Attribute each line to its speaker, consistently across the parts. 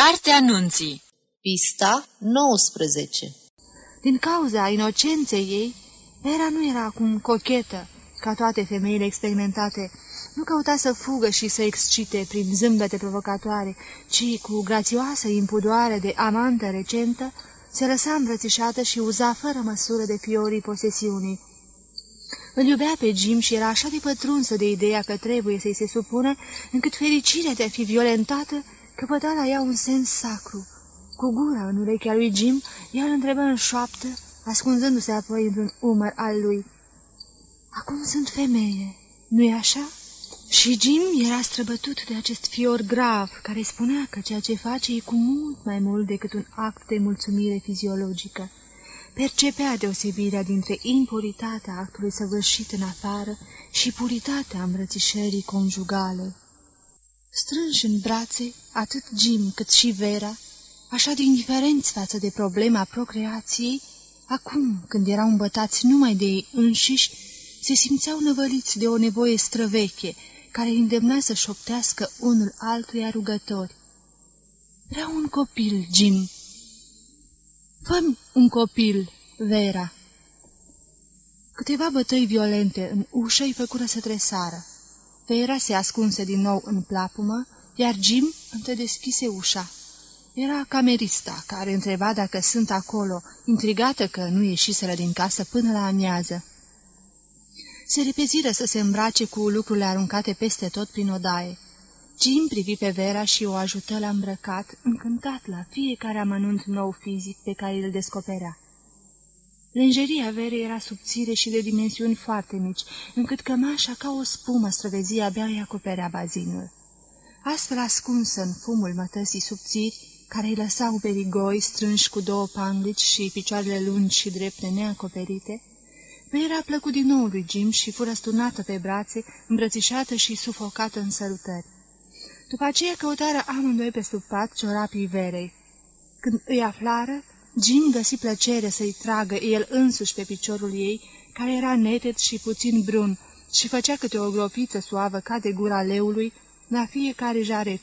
Speaker 1: Cartea Anunții
Speaker 2: Pista 19
Speaker 3: Din cauza inocenței ei, Vera nu era acum cochetă, ca toate femeile experimentate. Nu căuta să fugă și să excite prin zâmbete provocatoare, ci cu grațioasă impudoare de amantă recentă, se lăsa îmbrățișată și uza fără măsură de fiorii posesiunii. Îl iubea pe Jim și era așa de pătrunsă de ideea că trebuie să-i se supună, încât fericirea de a fi violentată căpăta la ea un sens sacru. Cu gura în urechea lui Jim, ea îl întrebă în șoaptă, ascunzându-se apoi într-un umăr al lui. Acum sunt femeie, nu-i așa?" Și Jim era străbătut de acest fior grav, care spunea că ceea ce face e cu mult mai mult decât un act de mulțumire fiziologică. Percepea deosebirea dintre impuritatea actului săvârșit în afară și puritatea îmbrățișării conjugale. Strânși în brațe, atât Jim cât și Vera, așa de indiferenți față de problema procreației, acum, când erau îmbătați numai de ei înșiși, se simțeau năvăliți de o nevoie străveche, care îi îndemna să șoptească unul altuia rugători. Vreau un copil, Jim. fă un copil, Vera. Câteva bătăi violente în ușă îi făcură să tresară. Vera se ascunse din nou în plapumă, iar Jim întă deschise ușa. Era camerista, care întreba dacă sunt acolo, intrigată că nu ieșiseră din casă până la amiază. Se repeziră să se îmbrace cu lucrurile aruncate peste tot prin odaie. Jim privi pe Vera și o ajută la îmbrăcat, încântat la fiecare amănunt nou fizic pe care îl descoperea. Lenjeria Verei era subțire și de dimensiuni foarte mici, încât cămașa ca o spumă străvezie abia îi acoperea bazinul. Astfel ascunsă în fumul mătăsii subțiri, care îi lăsau berigoi strânși cu două panglici și picioarele lungi și drepte neacoperite, Vera plăcut din nou lui Jim și fură sturnată pe brațe, îmbrățișată și sufocată în sărutări. După aceea căutară amândoi pe sub pat ciorapii Verei. Când îi aflară, Jim găsi plăcere să-i tragă el însuși pe piciorul ei, care era neted și puțin brun, și făcea câte o gropiță suavă ca de gura leului la fiecare jaret.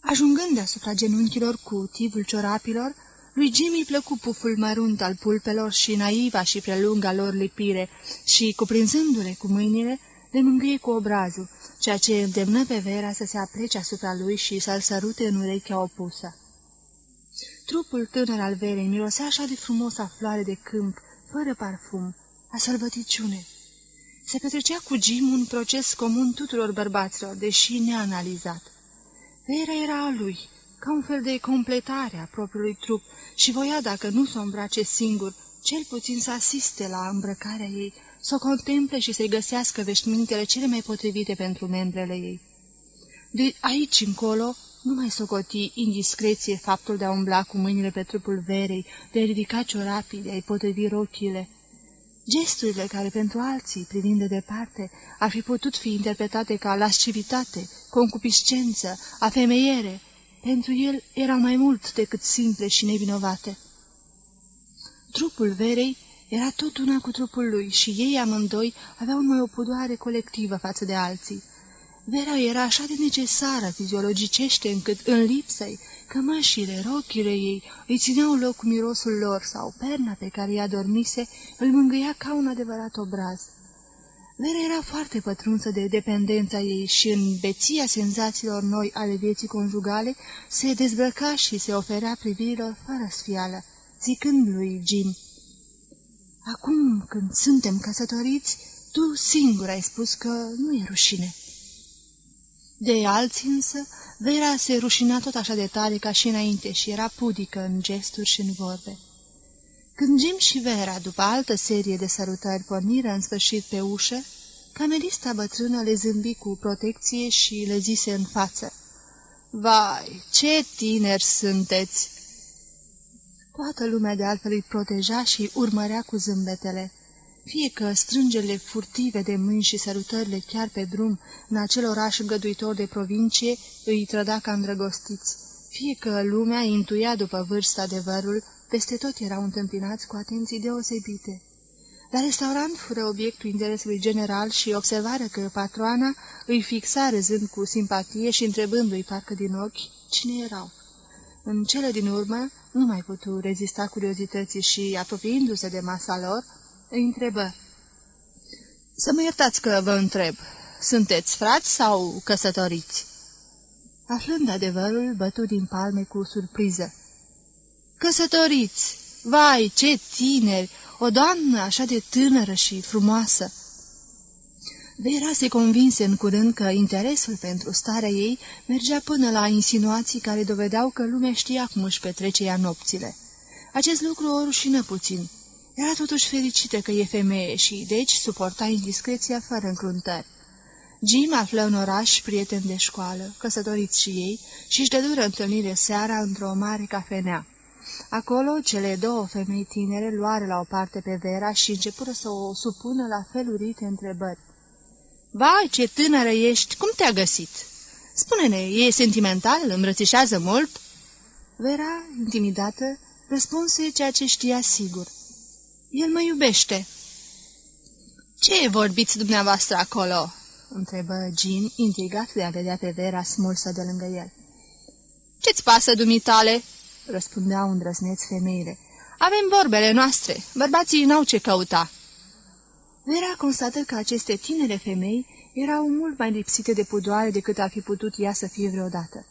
Speaker 3: Ajungând deasupra genunchilor cu tivul ciorapilor, lui Jimmy plăcu puful mărunt al pulpelor și naiva și prelunga lor lipire și, cuprinzându-le cu mâinile, le mângâie cu obrazul, ceea ce îndemnă pe Vera să se aplece asupra lui și să-l sărute în urechea opusă. Trupul tânăr al verei mirosea așa de frumos a floare de câmp, fără parfum, a sărbăticiune. Se petrecea cu Jim un proces comun tuturor bărbaților, deși neanalizat. Vera era a lui, ca un fel de completare a propriului trup și voia, dacă nu s-o îmbrace singur, cel puțin să asiste la îmbrăcarea ei, să o contemple și să-i găsească veșmintele cele mai potrivite pentru membrele ei. De aici încolo, nu mai socoti indiscreție faptul de a umbla cu mâinile pe trupul verei, de a ridica ciorapii, de a-i potrivi rochile. Gesturile care pentru alții, privind de departe, ar fi putut fi interpretate ca lascivitate, concupiscență, afemeiere, pentru el erau mai mult decât simple și nevinovate. Trupul verei era tot una cu trupul lui și ei amândoi aveau numai o pudoare colectivă față de alții. Vera era așa de necesară fiziologicește încât în lipsei, cămășile, rochile ei îi țineau loc cu mirosul lor sau perna pe care ea dormise îl mângâia ca un adevărat obraz. Vera era foarte pătrunsă de dependența ei și în beția senzațiilor noi ale vieții conjugale se dezbrăca și se oferea privirilor fără sfială, zicând lui Jim, Acum când suntem căsătoriți, tu singur ai spus că nu e rușine." De alții însă, Vera se rușina tot așa de tare ca și înainte și era pudică în gesturi și în vorbe. Când Jim și Vera, după altă serie de sărutări, porniră în sfârșit pe ușă, camerista bătrână le zâmbi cu protecție și le zise în față. Vai, ce tineri sunteți!" Toată lumea de altfel îi proteja și urmărea cu zâmbetele. Fie că strângerile furtive de mâini și sărutările chiar pe drum în acel oraș îngăduitor de provincie îi trăda ca îndrăgostiți, fie că lumea intuia după vârstă adevărul, peste tot erau întâmpinați cu atenții deosebite. La restaurant fură obiectul interesului general și observară că patroana îi fixa râzând cu simpatie și întrebându-i parcă din ochi cine erau. În cele din urmă nu mai putu rezista curiozității și, apropiindu-se de masa lor, îi întrebă. Să mă iertați că vă întreb, sunteți frați sau căsătoriți?" Aflând adevărul, bătu din palme cu surpriză. Căsătoriți! Vai, ce tineri! O doamnă așa de tânără și frumoasă!" Vera se convinse în curând că interesul pentru starea ei mergea până la insinuații care dovedeau că lumea știa cum își petrece ea nopțile. Acest lucru o rușină puțin. Era totuși fericită că e femeie și, deci, suporta indiscreția fără încruntări. Jim află în oraș prieteni de școală, căsătoriți și ei, și își dădură întâlnire seara într-o mare cafenea. Acolo, cele două femei tinere luare la o parte pe Vera și începură să o supună la felurite întrebări. Vai, ce tânără ești! Cum te-a găsit? Spune-ne, e sentimental? Îmbrățișează mult?" Vera, intimidată, răspunse ceea ce știa sigur. El mă iubește." Ce vorbiți dumneavoastră acolo?" întrebă Jean, intrigat de a vedea pe Vera smulsă de lângă el. Ce-ți pasă, dumitale?" răspundeau îndrăzneți femeile. Avem vorbele noastre. Bărbații n-au ce căuta." Vera constată că aceste tinere femei erau mult mai lipsite de pudoare decât ar fi putut ea să fie vreodată.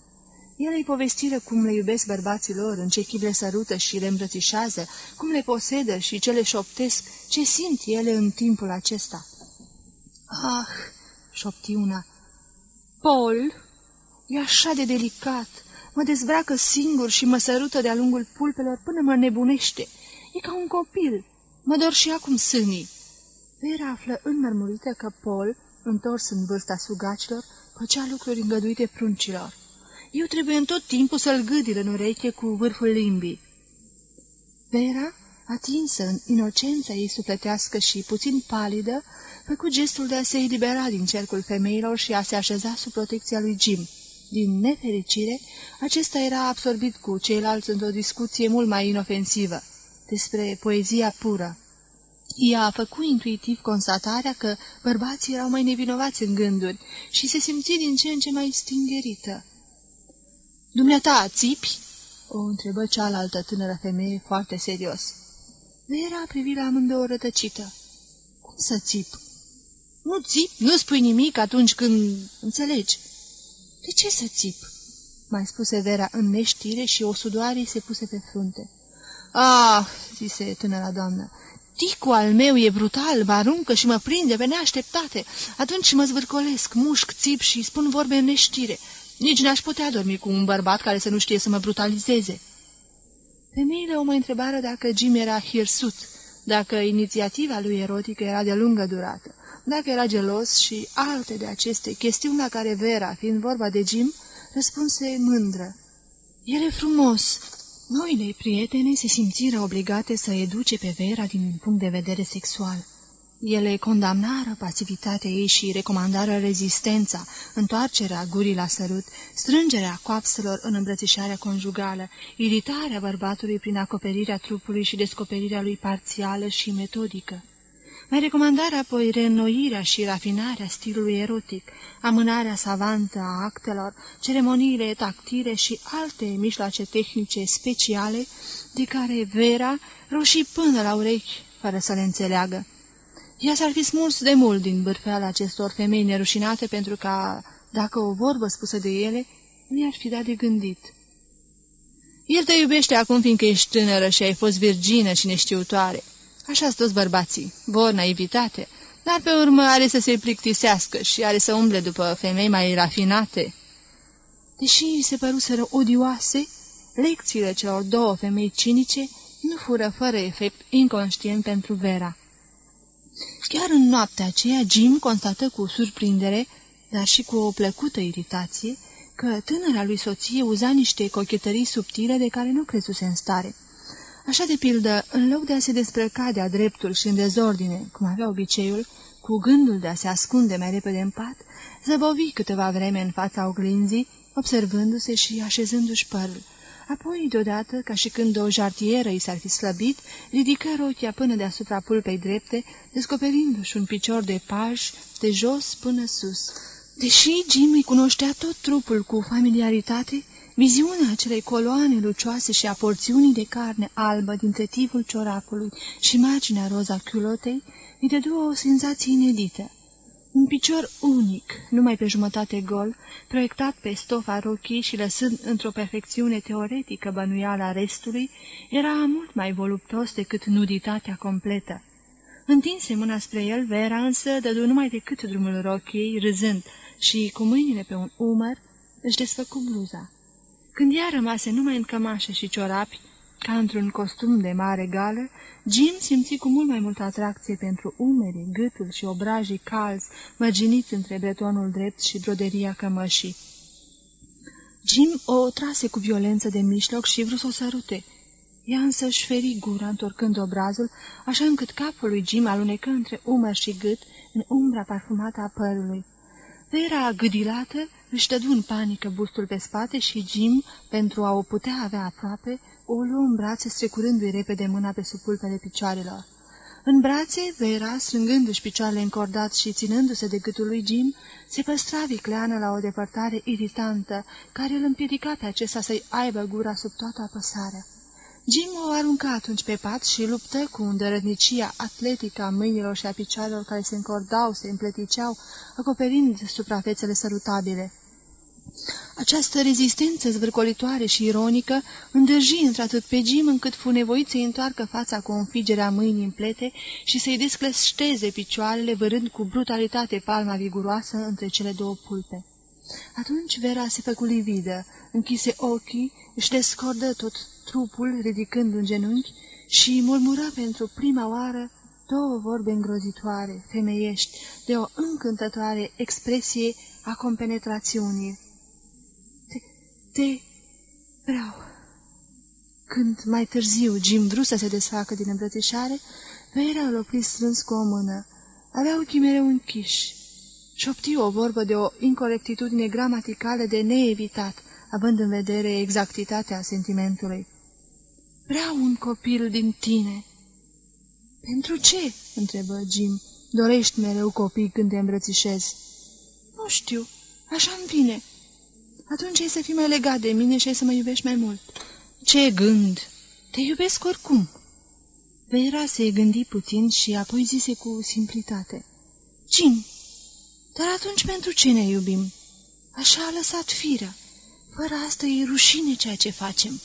Speaker 3: Ele îi povestiră cum le iubesc bărbații lor, în ce chip le sărută și le îmbrățișează, cum le posedă și ce le șoptesc, ce simt ele în timpul acesta. Ah, șopti una, Paul, e așa de delicat, mă dezbracă singur și mă sărută de-a lungul pulpelor până mă nebunește. E ca un copil, mă dor și acum sânii. Vera află înmărmurită că Paul, întors în vârsta sugacilor, făcea lucruri îngăduite pruncilor. Eu trebuie în tot timpul să-l gâdil în ureche cu vârful limbii. Vera, atinsă în inocența ei sufletească și puțin palidă, făcu gestul de a se elibera din cercul femeilor și a se așeza sub protecția lui Jim. Din nefericire, acesta era absorbit cu ceilalți într-o discuție mult mai inofensivă, despre poezia pură. Ea a făcut intuitiv constatarea că bărbații erau mai nevinovați în gânduri și se simți din ce în ce mai stingerită. Dumneata, țipi?" o întrebă cealaltă tânără femeie foarte serios. Vera privi la amândouă rătăcită. Cum să țip?" Nu țip, nu spui nimic atunci când... înțelegi." De ce să țip?" mai spuse Vera în neștire și o sudoare se puse pe frunte. Ah!" zise tânăra doamnă, Ticu al meu e brutal, mă aruncă și mă prinde pe neașteptate. Atunci mă zvârcolesc, mușc, țip și spun vorbe în neștire. Nici n-aș putea dormi cu un bărbat care să nu știe să mă brutalizeze. Femeile o mai întrebară dacă Jim era hirsut, dacă inițiativa lui erotică era de lungă durată, dacă era gelos și alte de aceste chestiuni la care Vera, fiind vorba de Jim, răspunse mândră. El e frumos, Noile prietene se simțiră obligate să educe pe Vera din punct de vedere sexual. Ele condamnară pasivitatea ei și recomandară rezistența, întoarcerea gurii la sărut, strângerea coapselor în îmbrățișarea conjugală, iritarea bărbatului prin acoperirea trupului și descoperirea lui parțială și metodică. Mai recomandarea apoi reînnoirea și rafinarea stilului erotic, amânarea savantă a actelor, ceremoniile tactile și alte mijloace tehnice speciale, de care Vera roșii până la urechi, fără să le înțeleagă. Ea s-ar fi smuls de mult din bârfeala acestor femei nerușinate pentru că, dacă o vorbă spusă de ele, nu i-ar fi dat de gândit. El te iubește acum fiindcă ești tânără și ai fost virgină și neștiutoare. așa sunt toți bărbații, vor naivitate, dar pe urmă are să se plictisească și are să umble după femei mai rafinate. Deși se păruseră odioase, lecțiile celor două femei cinice nu fură fără efect inconștient pentru Vera. Chiar în noaptea aceea, Jim constată cu surprindere, dar și cu o plăcută iritație, că tânăra lui soție uza niște cochetării subtile de care nu crezuse în stare. Așa de pildă, în loc de a se desprăca de-a dreptul și în dezordine, cum avea obiceiul, cu gândul de a se ascunde mai repede în pat, zăbovi câteva vreme în fața oglinzii, observându-se și așezându-și părul. Apoi, deodată, ca și când o jartieră i s-ar fi slăbit, ridică rochia până deasupra pulpei drepte, descoperindu-și un picior de paj de jos până sus. Deși Jim îi cunoștea tot trupul cu familiaritate, viziunea acelei coloane lucioase și a porțiunii de carne albă dintre tivul ciorapului și marginea roza chiulotei îi dădu o senzație inedită. Un picior unic, numai pe jumătate gol, proiectat pe stofa rochii și lăsând într-o perfecțiune teoretică bănuiala restului, era mult mai voluptos decât nuditatea completă. Întinse mâna spre el, Vera însă dădu numai decât drumul rochiei, râzând, și, cu mâinile pe un umăr, își desfăcu bluza. Când ea rămase numai în cămașă și ciorapi, ca într-un costum de mare gală, Jim simți cu mult mai multă atracție pentru umerii, gâtul și obrajii calzi, mărginiți între bretonul drept și broderia cămășii. Jim o trase cu violență de mijloc și vrut să o sărute. Ea însă își feri gura întorcând obrazul, așa încât capul lui Jim alunecă între umăr și gât în umbra parfumată a părului. Vera gâdilată își dădu în panică bustul pe spate și Jim, pentru a o putea avea aproape, o luă în brațe strecurându-i repede mâna pe sub pulpele picioarelor. În brațe, Vera, strângându-și picioarele încordat și ținându-se de gâtul lui Jim, se păstra vicleană la o depărtare iritantă, care îl împiedica pe acesta să-i aibă gura sub toată apăsarea. Jim o arunca atunci pe pat și luptă cu îndărătnicia atletică a mâinilor și a picioarelor care se încordau, se împleticeau, acoperind suprafețele sărutabile. Această rezistență zvârcolitoare și ironică îndrăji într-atât pe Jim încât fu nevoit să-i întoarcă fața cu o înfigere a mâinii în plete și să-i desclășteze picioarele, vărând cu brutalitate palma viguroasă între cele două pulpe. Atunci Vera se făcu lividă, închise ochii, își descordă tot trupul, ridicând un genunchi, și murmură pentru prima oară două vorbe îngrozitoare, femeiești, de o încântătoare expresie a compenetrațiunii. Te, te vreau. Când mai târziu Jim vrut să se desfacă din îmbrățișare, Vera îl opri strâns cu o mână. Avea ochii mereu închiși. Șopti o vorbă de o incorectitudine gramaticală de neevitat, având în vedere exactitatea sentimentului. Vreau un copil din tine." Pentru ce?" întrebă Jim. Dorești mereu copii când te îmbrățișezi." Nu știu, așa-mi vine." Atunci ai să fii mai legat de mine și ai să mă iubești mai mult." Ce gând? Te iubesc oricum." Vera se gândi puțin și apoi zise cu simplitate. Jim, dar atunci pentru ce ne iubim? Așa a lăsat firea. Fără asta e rușine ceea ce facem."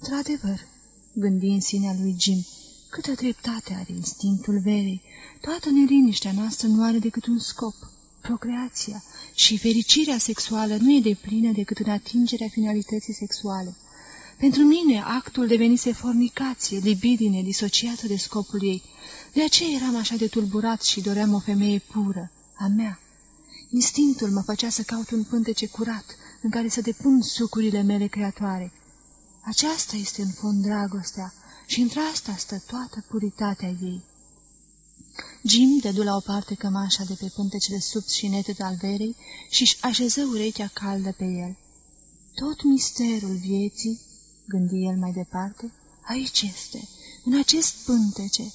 Speaker 3: Într-adevăr, gândi în sinea lui Jim, câtă dreptate are instinctul verei. Toată neliniștea noastră nu are decât un scop, procreația, și fericirea sexuală nu e de plină decât în atingerea finalității sexuale. Pentru mine, actul devenise fornicație, libidine, disociată de scopul ei. De aceea eram așa de tulburat și doream o femeie pură, a mea. Instinctul mă făcea să caut un pântece curat, în care să depun sucurile mele creatoare. Aceasta este în fond dragostea și într-asta stă toată puritatea ei. Jim dădu la o parte cămașa de pe pântecele subs și neted al verei și-și așeză urechea caldă pe el. Tot misterul vieții, gândi el mai departe, aici este, în acest pântece,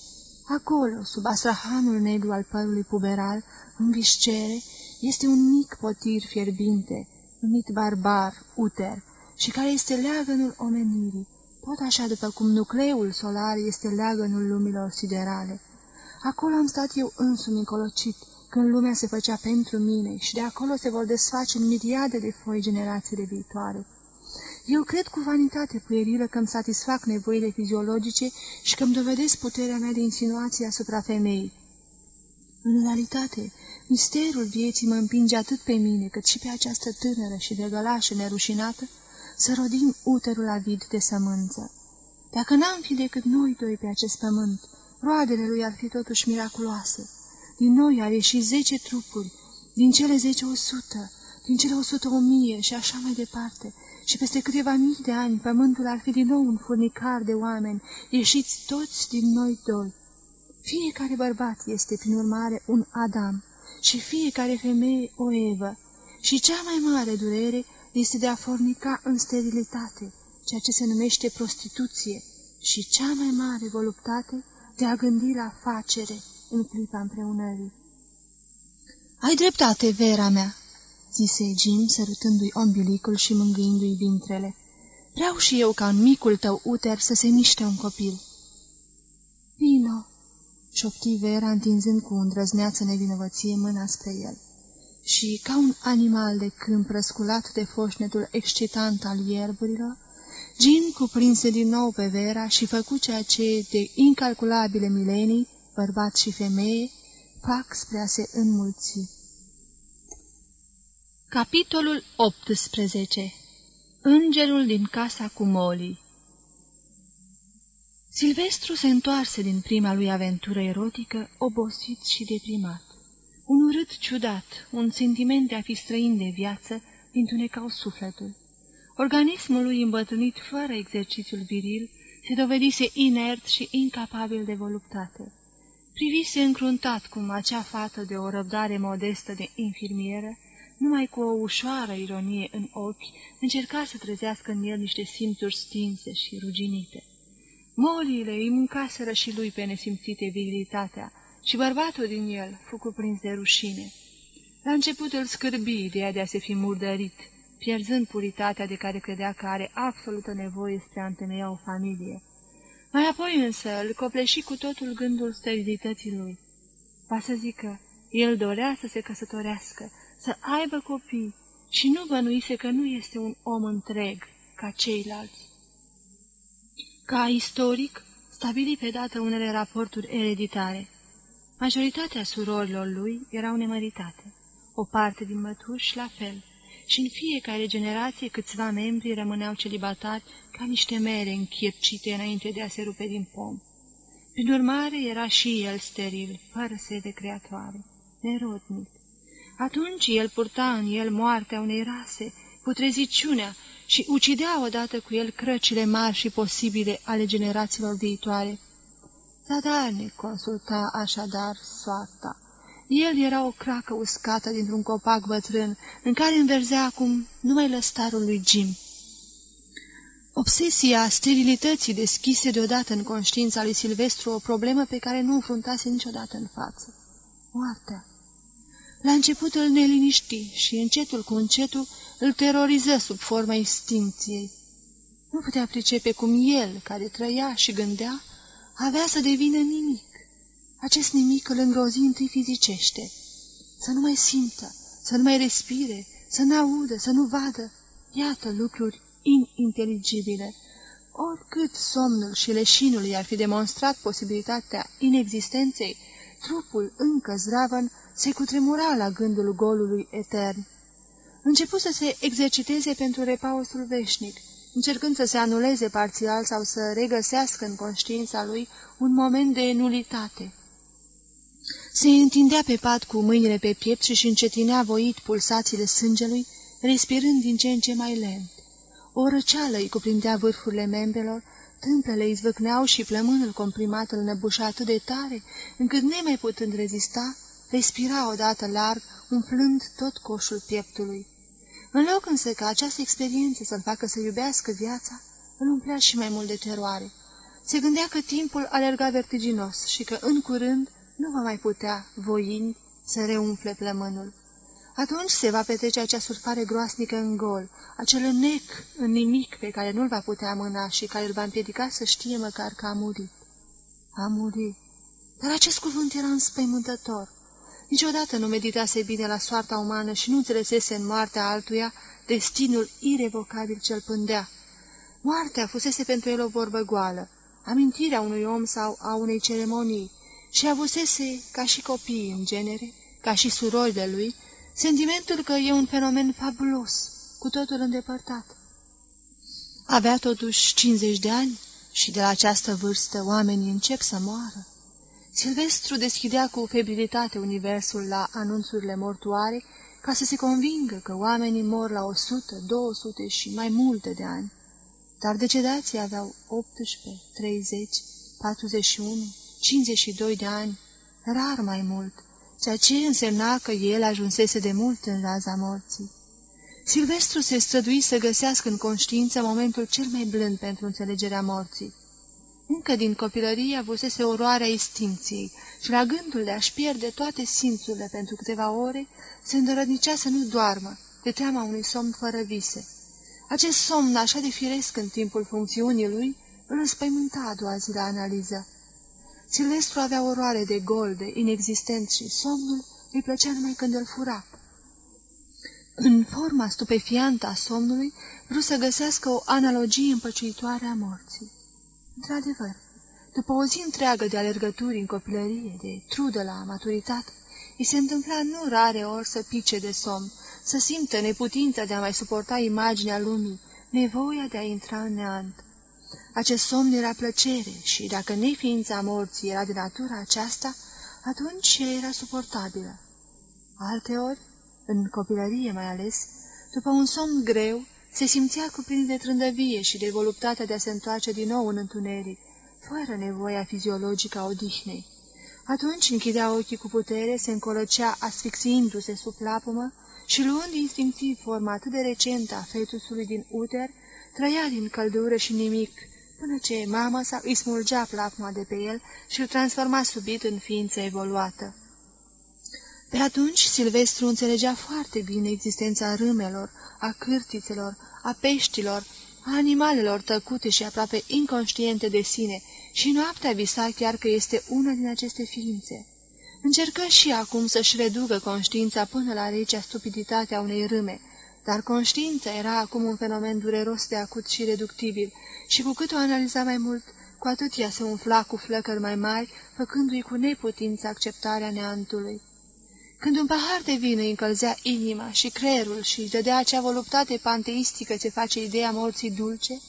Speaker 3: acolo, sub astrahanul negru al părului puberal, în viscere, este un mic potir fierbinte, numit barbar, uter, și care este leagănul omenirii, tot așa după cum nucleul solar este leagănul lumilor siderale. Acolo am stat eu însumi încolocit, când lumea se făcea pentru mine și de acolo se vor desface în miriade de foi generațiile viitoare. Eu cred cu vanitate puierilă că îmi satisfac nevoile fiziologice și că îmi dovedesc puterea mea de insinuație asupra femeii. În realitate, misterul vieții mă împinge atât pe mine cât și pe această tânără și de gălașă nerușinată, să rodim uterul avid de sămânță. Dacă n-am fi decât noi doi pe acest pământ, roadele lui ar fi totuși miraculoase. Din noi ar ieși zece trupuri, din cele zece o sută, din cele o sută o mie și așa mai departe, și peste câteva mii de ani pământul ar fi din nou un furnicar de oameni, ieșiți toți din noi doi. Fiecare bărbat este, prin urmare, un Adam și fiecare femeie o Evă, și cea mai mare durere este de a fornica în sterilitate, ceea ce se numește prostituție, și cea mai mare voluptate de a gândi la facere în clipa împreunării. Ai dreptate, Vera mea, zise Jim, sărutându-i ombilicul și mângâindu-i vintrele. Vreau și eu ca în micul tău uter să se miște un copil. Vino, șopti Vera, întinzând cu îndrăzneață nevinovăție mâna spre el. Și, ca un animal de câmp răsculat de foșnetul excitant al ierburilor, Jean cuprinse din nou pe Vera și făcu ceea ce de incalculabile milenii, bărbat și femeie, fac spre a se înmulți. Capitolul 18 Îngerul din casa cu Molly Silvestru se întoarse din prima lui aventură erotică, obosit și deprimat. Un urât ciudat, un sentiment de a fi străin de viață, întunecau sufletul. Organismul lui îmbătrânit fără exercițiul viril se dovedise inert și incapabil de voluptate. Privise încruntat cum acea fată de o răbdare modestă de infirmieră, numai cu o ușoară ironie în ochi, încerca să trezească în el niște simțuri stinse și ruginite. Moliile îi mâncaseră și lui pe nesimțite virilitatea și bărbatul din el fu cuprins de rușine. La început îl scârbi ideea de a se fi murdărit, pierzând puritatea de care credea că are absolută nevoie spre a întemeia o familie. Mai apoi însă îl copleși cu totul gândul sterilității lui. Va să zică, el dorea să se căsătorească, să aibă copii și nu bănuise că nu este un om întreg ca ceilalți. Ca istoric, stabili pe dată unele raporturi ereditare. Majoritatea surorilor lui erau nemăritate, o parte din mătuși la fel, și în fiecare generație câțiva membri rămâneau celibatari ca niște mere închircite înainte de a se rupe din pom. Prin urmare, era și el steril, fără sede creatoare, nerodnic. Atunci el purta în el moartea unei rase, putreziciunea și ucidea odată cu el crăcile mari și posibile ale generațiilor viitoare. Zadarnic consulta așadar soarta. El era o cracă uscată dintr-un copac bătrân, în care înverzea acum numai lăstarul lui Jim. Obsesia sterilității deschise deodată în conștiința lui Silvestru o problemă pe care nu înfruntase niciodată în față. Moartea. La început îl neliniști și încetul cu încetul îl teroriză sub forma extincției. Nu putea pricepe cum el, care trăia și gândea, avea să devină nimic. Acest nimic îl îngrozi întâi fizicește. Să nu mai simtă, să nu mai respire, să nu audă, să nu vadă. Iată lucruri ininteligibile. Oricât somnul și leșinul i-ar fi demonstrat posibilitatea inexistenței, trupul încă zdravăn se cutremura la gândul golului etern. Începu să se exerciteze pentru repausul veșnic, încercând să se anuleze parțial sau să regăsească în conștiința lui un moment de nulitate. Se întindea pe pat cu mâinile pe piept și își încetinea voit pulsațiile sângelui, respirând din ce în ce mai lent. O răceală îi cuprindea vârfurile membrelor, tâmplele izvâcneau și plămânul comprimat îl năbușa atât de tare, încât nemai putând rezista, respira odată larg, umflând tot coșul pieptului. În loc însă ca această experiență să-l facă să iubească viața, îl umplea și mai mult de teroare. Se gândea că timpul alerga vertiginos și că, în curând, nu va mai putea, voind, să reumfle plămânul. Atunci se va petrece acea surfare groasnică în gol, acel nec în nimic pe care nu-l va putea mâna și care îl va împiedica să știe măcar că a murit. A murit. Dar acest cuvânt era înspăimântător. Niciodată nu meditase bine la soarta umană și nu înțelesese în moartea altuia destinul irevocabil ce-l pândea. Moartea fusese pentru el o vorbă goală, amintirea unui om sau a unei ceremonii, și avusese, ca și copiii în genere, ca și surorile lui, sentimentul că e un fenomen fabulos, cu totul îndepărtat. Avea totuși 50 de ani și de la această vârstă oamenii încep să moară. Silvestru deschidea cu febrilitate universul la anunțurile mortoare ca să se convingă că oamenii mor la 100, 200 și mai multe de ani. Dar decedații aveau 18, 30, 41, 52 de ani, rar mai mult, ceea ce însemna că el ajunsese de mult în raza morții. Silvestru se strădui să găsească în conștiință momentul cel mai blând pentru înțelegerea morții. Încă din copilărie avusese oroarea extinției și la gândul de a-și pierde toate simțurile pentru câteva ore, se îndărădnicea să nu doarmă, de teama unui somn fără vise. Acest somn, așa de firesc în timpul funcțiunii lui, îl înspăimânta a doua zi la analiză. Silvestru avea oroare de gol, de inexistent și somnul îi plăcea numai când îl fura. În forma stupefiantă a somnului, vrut să găsească o analogie împăciuitoare a morții. Într-adevăr, după o zi întreagă de alergături în copilărie, de trudă la maturitate, îi se întâmpla nu rare ori să pice de somn, să simtă neputința de a mai suporta imaginea lumii, nevoia de a intra în neant. Acest somn era plăcere și, dacă neființa morții era de natura aceasta, atunci ea era suportabilă. Alteori, în copilărie mai ales, după un somn greu, se simțea cuprins de trândăvie și de voluptatea de a se întoarce din nou în întuneric, fără nevoia fiziologică a odihnei. Atunci închidea ochii cu putere, se încolăcea asfixiindu-se sub lapumă și luând instinctiv forma atât de recentă a fetusului din uter, trăia din căldură și nimic, până ce mama sa îi smulgea plapuma de pe el și îl transforma subit în ființă evoluată. Pe atunci Silvestru înțelegea foarte bine existența râmelor, a cârtițelor, a peștilor, a animalelor tăcute și aproape inconștiente de sine și noaptea visa chiar că este una din aceste ființe. Încercă și acum să-și reducă conștiința până la recea stupiditatea unei râme, dar conștiința era acum un fenomen dureros de acut și reductibil și cu cât o analiza mai mult, cu atât ea se umfla cu flăcări mai mari, făcându-i cu neputință acceptarea neantului. Când un pahar de vin îi încălzea inima și creierul și îi dădea acea voluptate panteistică ce face ideea morții dulce,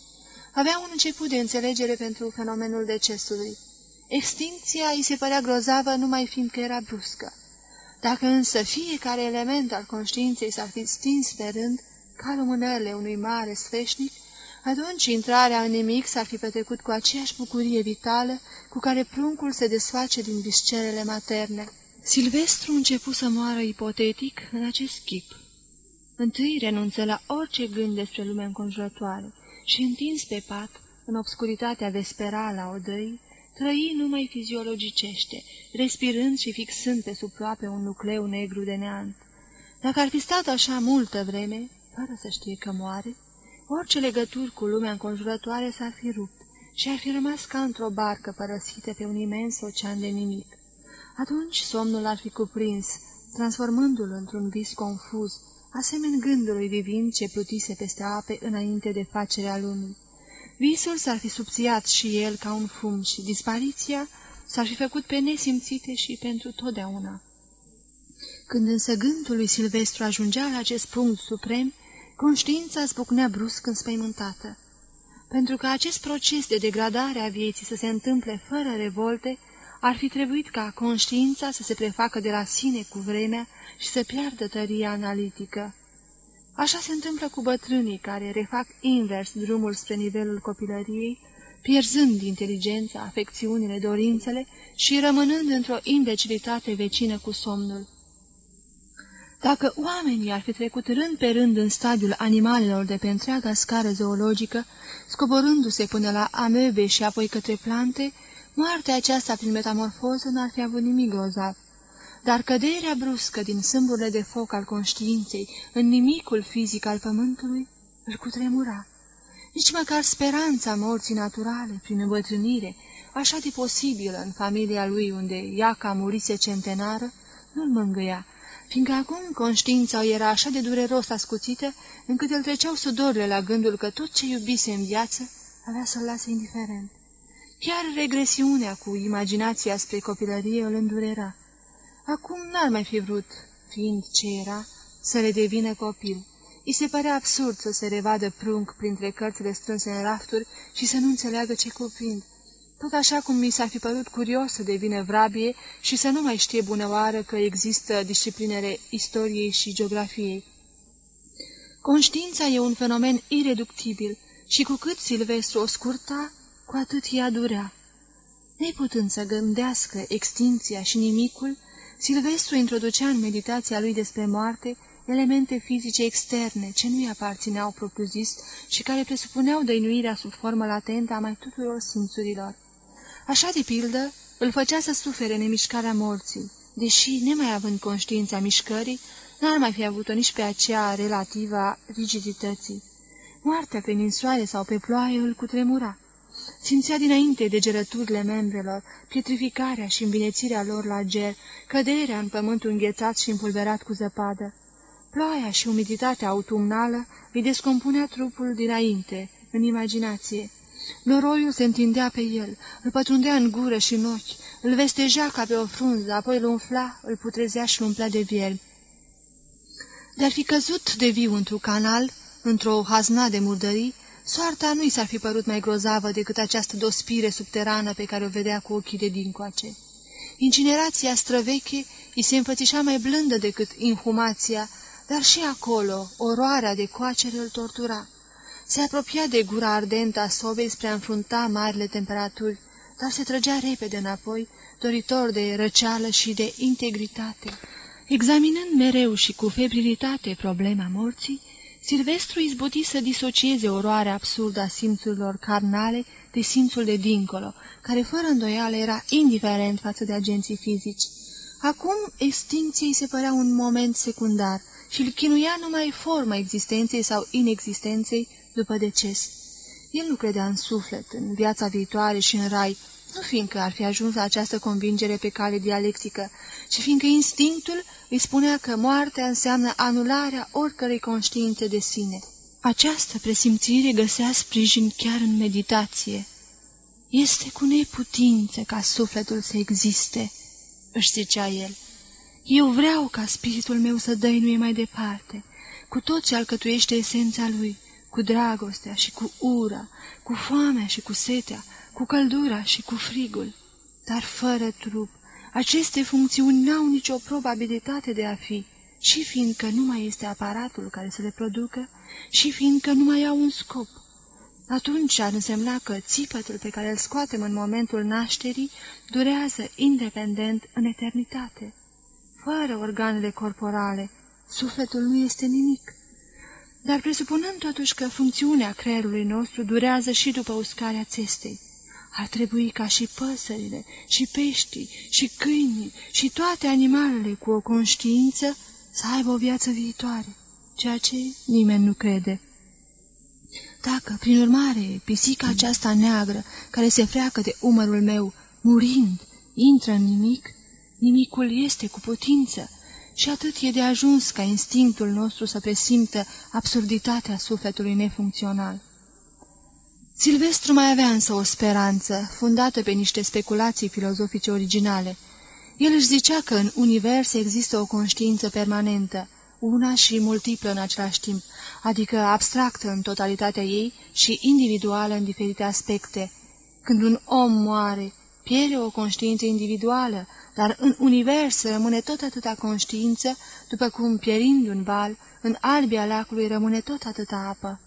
Speaker 3: avea un început de înțelegere pentru fenomenul decesului. Extinția îi se părea grozavă numai fiindcă era bruscă. Dacă însă fiecare element al conștiinței s-ar fi stins de rând, ca lumânările unui mare sfeșnic, atunci intrarea în nimic s-ar fi petrecut cu aceeași bucurie vitală cu care pruncul se desface din viscerele materne. Silvestru începu să moară ipotetic în acest chip. Întâi renunță la orice gând despre lumea înconjurătoare și, întins pe pat, în obscuritatea vesperală a odăii, trăi numai fiziologicește, respirând și fixând pe suproape un nucleu negru de neant. Dacă ar fi stat așa multă vreme, fără să știe că moare, orice legături cu lumea înconjurătoare s-ar fi rupt și ar fi rămas ca într-o barcă părăsită pe un imens ocean de nimic. Atunci somnul ar fi cuprins, transformându-l într-un vis confuz, asemeni gândului divin ce plutise peste ape înainte de facerea lumii. Visul s-ar fi subțiat și el ca un fum și dispariția s-ar fi făcut pe nesimțite și pentru totdeauna. Când însă gândul lui Silvestru ajungea la acest punct suprem, conștiința zbucnea brusc înspăimântată. Pentru că acest proces de degradare a vieții să se întâmple fără revolte, ar fi trebuit ca conștiința să se prefacă de la sine cu vremea și să piardă tăria analitică. Așa se întâmplă cu bătrânii care refac invers drumul spre nivelul copilăriei, pierzând inteligența, afecțiunile, dorințele și rămânând într-o imbecilitate vecină cu somnul. Dacă oamenii ar fi trecut rând pe rând în stadiul animalelor de pe întreaga scară zoologică, scoborându-se până la amebe și apoi către plante, Moartea aceasta prin metamorfoză n-ar fi avut nimic grozav, dar căderea bruscă din sâmburile de foc al conștiinței în nimicul fizic al pământului îl cutremura. Nici măcar speranța morții naturale, prin îmbătrânire, așa de posibilă în familia lui unde iaca murise centenară, nu-l mângâia, fiindcă acum conștiința era așa de dureros ascuțită, încât îl treceau sudorile la gândul că tot ce iubise în viață avea să-l lase indiferent. Chiar regresiunea cu imaginația spre copilărie îl îndurera. Acum n-ar mai fi vrut, fiind ce era, să le devină copil. I se părea absurd să se revadă prunc printre cărțile strânse în rafturi și să nu înțeleagă ce cuprind. Tot așa cum mi s-ar fi părut curios să devină vrabie și să nu mai știe bună oară că există disciplinele istoriei și geografiei. Conștiința e un fenomen ireductibil și cu cât Silvestru o scurta, cu atât ea durea. Neputând să gândească extinția și nimicul, Silvestru introducea în meditația lui despre moarte elemente fizice externe ce nu-i aparțineau propriu-zis și care presupuneau dăinuirea sub formă latentă a mai tuturor simțurilor. Așa, de pildă, îl făcea să sufere nemișcarea morții, deși, nemai având conștiința mișcării, n-ar mai fi avut-o nici pe aceea relativă a rigidității. Moartea pe ninsoare sau pe ploaie îl cutremura. Simțea dinainte degerăturile membrelor, pietrificarea și îmbinețirea lor la ger, căderea în pământul înghețat și împulberat cu zăpadă. Ploaia și umiditatea autumnală îi descompunea trupul dinainte, în imaginație. Noroiul se întindea pe el, îl pătrundea în gură și în ochi, îl vesteja ca pe o frunză, apoi îl umfla, îl putrezea și îl umplea de viermi. De-ar fi căzut de viu într-un canal, într-o hazna de murdării, soarta nu i s-ar fi părut mai grozavă decât această dospire subterană pe care o vedea cu ochii de dincoace. Incinerația străveche îi se înfățișa mai blândă decât inhumația, dar și acolo oroarea de coacere îl tortura. Se apropia de gura ardentă a sobei spre a înfrunta marile temperaturi, dar se trăgea repede înapoi, doritor de răceală și de integritate. Examinând mereu și cu febrilitate problema morții, Silvestru izbuti să disocieze oroarea absurdă a simțurilor carnale de simțul de dincolo, care fără îndoială era indiferent față de agenții fizici. Acum extinției se părea un moment secundar și îl chinuia numai forma existenței sau inexistenței după deces. El nu credea în suflet, în viața viitoare și în rai, nu fiindcă ar fi ajuns la această convingere pe cale dialectică, ci fiindcă instinctul îi spunea că moartea înseamnă anularea oricărei conștiințe de sine. Această presimțire găsea sprijin chiar în meditație. Este cu neputință ca sufletul să existe, își zicea el. Eu vreau ca spiritul meu să dăinuie mai departe, cu tot ce alcătuiește esența lui, cu dragostea și cu ura, cu foamea și cu setea, cu căldura și cu frigul, dar fără trup. Aceste funcțiuni n-au nicio probabilitate de a fi, și fiindcă nu mai este aparatul care să le producă, și fiindcă nu mai au un scop. Atunci ar însemna că țipătul pe care îl scoatem în momentul nașterii durează independent în eternitate. Fără organele corporale, sufletul nu este nimic. Dar presupunând totuși că funcțiunea creierului nostru durează și după uscarea țestei, ar trebui ca și păsările, și peștii, și câinii, și toate animalele cu o conștiință să aibă o viață viitoare, ceea ce nimeni nu crede. Dacă, prin urmare, pisica aceasta neagră, care se freacă de umărul meu, murind, intră în nimic, nimicul este cu putință și atât e de ajuns ca instinctul nostru să presimtă absurditatea sufletului nefuncțional. Silvestru mai avea însă o speranță, fundată pe niște speculații filozofice originale. El își zicea că în univers există o conștiință permanentă, una și multiplă în același timp, adică abstractă în totalitatea ei și individuală în diferite aspecte. Când un om moare, pierde o conștiință individuală, dar în univers rămâne tot atâta conștiință, după cum pierind un val, în albia lacului rămâne tot atâta apă.